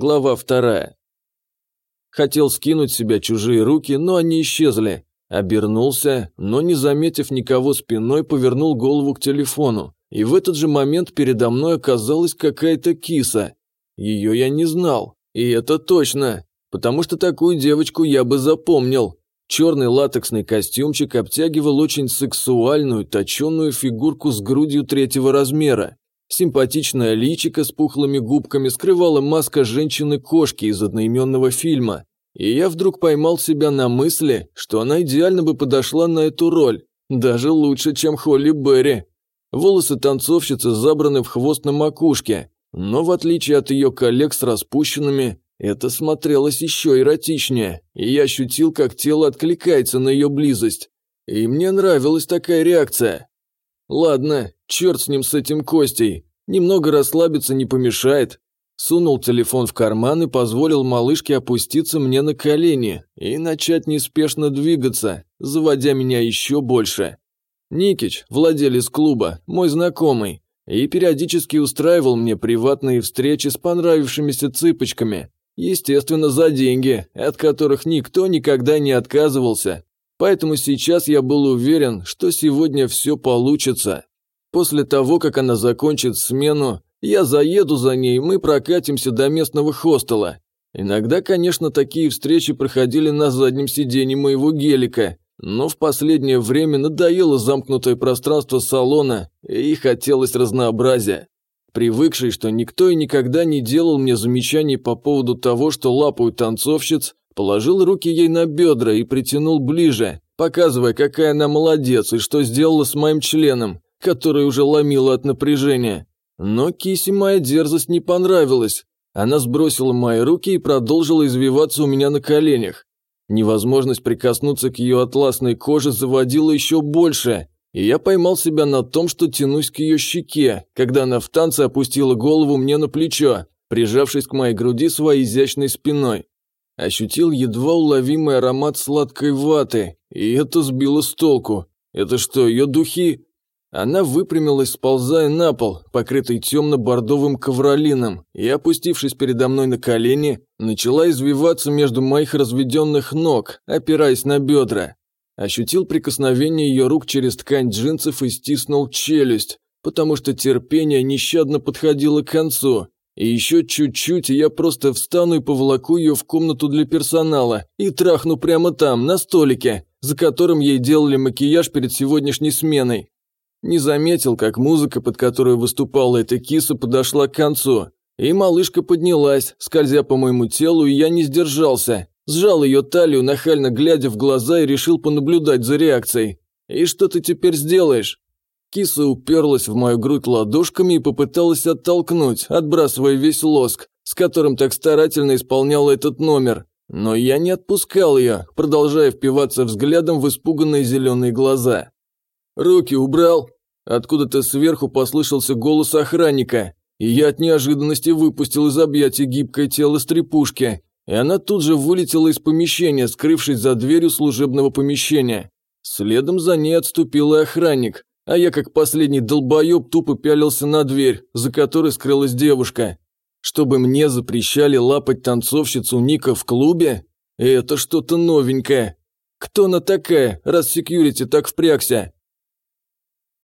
Глава вторая. Хотел скинуть себя чужие руки, но они исчезли. Обернулся, но не заметив никого спиной, повернул голову к телефону. И в этот же момент передо мной оказалась какая-то киса. Ее я не знал. И это точно, потому что такую девочку я бы запомнил. Черный латексный костюмчик обтягивал очень сексуальную, точенную фигурку с грудью третьего размера. Симпатичная личико с пухлыми губками скрывала маска женщины-кошки из одноименного фильма. И я вдруг поймал себя на мысли, что она идеально бы подошла на эту роль, даже лучше, чем Холли Берри. Волосы танцовщицы забраны в хвост на макушке, но в отличие от ее коллег с распущенными, это смотрелось еще эротичнее, и я ощутил, как тело откликается на ее близость. И мне нравилась такая реакция. Ладно, черт с ним с этим Костей, немного расслабиться не помешает. Сунул телефон в карман и позволил малышке опуститься мне на колени и начать неспешно двигаться, заводя меня еще больше. Никич, владелец клуба, мой знакомый, и периодически устраивал мне приватные встречи с понравившимися цыпочками, естественно, за деньги, от которых никто никогда не отказывался. Поэтому сейчас я был уверен, что сегодня все получится. После того, как она закончит смену, я заеду за ней, мы прокатимся до местного хостела. Иногда, конечно, такие встречи проходили на заднем сиденье моего гелика, но в последнее время надоело замкнутое пространство салона, и хотелось разнообразия. Привыкший, что никто и никогда не делал мне замечаний по поводу того, что лапают танцовщиц, положил руки ей на бедра и притянул ближе, показывая, какая она молодец и что сделала с моим членом, который уже ломило от напряжения. Но Кисе моя дерзость не понравилась. Она сбросила мои руки и продолжила извиваться у меня на коленях. Невозможность прикоснуться к ее атласной коже заводила еще больше, и я поймал себя на том, что тянусь к ее щеке, когда она в танце опустила голову мне на плечо, прижавшись к моей груди своей изящной спиной. Ощутил едва уловимый аромат сладкой ваты, и это сбило с толку. Это что, ее духи? Она выпрямилась, сползая на пол, покрытый темно-бордовым ковролином, и, опустившись передо мной на колени, начала извиваться между моих разведенных ног, опираясь на бедра. Ощутил прикосновение ее рук через ткань джинсов и стиснул челюсть, потому что терпение нещадно подходило к концу. И еще чуть-чуть, и я просто встану и поволоку ее в комнату для персонала и трахну прямо там, на столике, за которым ей делали макияж перед сегодняшней сменой. Не заметил, как музыка, под которую выступала эта киса, подошла к концу. И малышка поднялась, скользя по моему телу, и я не сдержался. Сжал ее талию, нахально глядя в глаза, и решил понаблюдать за реакцией. «И что ты теперь сделаешь?» Киса уперлась в мою грудь ладошками и попыталась оттолкнуть, отбрасывая весь лоск, с которым так старательно исполняла этот номер. Но я не отпускал ее, продолжая впиваться взглядом в испуганные зеленые глаза. «Руки убрал!» Откуда-то сверху послышался голос охранника, и я от неожиданности выпустил из объятий гибкое тело стрепушки, и она тут же вылетела из помещения, скрывшись за дверью служебного помещения. Следом за ней отступил и охранник, а я как последний долбоеб тупо пялился на дверь, за которой скрылась девушка. Чтобы мне запрещали лапать танцовщицу Ника в клубе? Это что-то новенькое. Кто она такая, раз секьюрити так впрягся?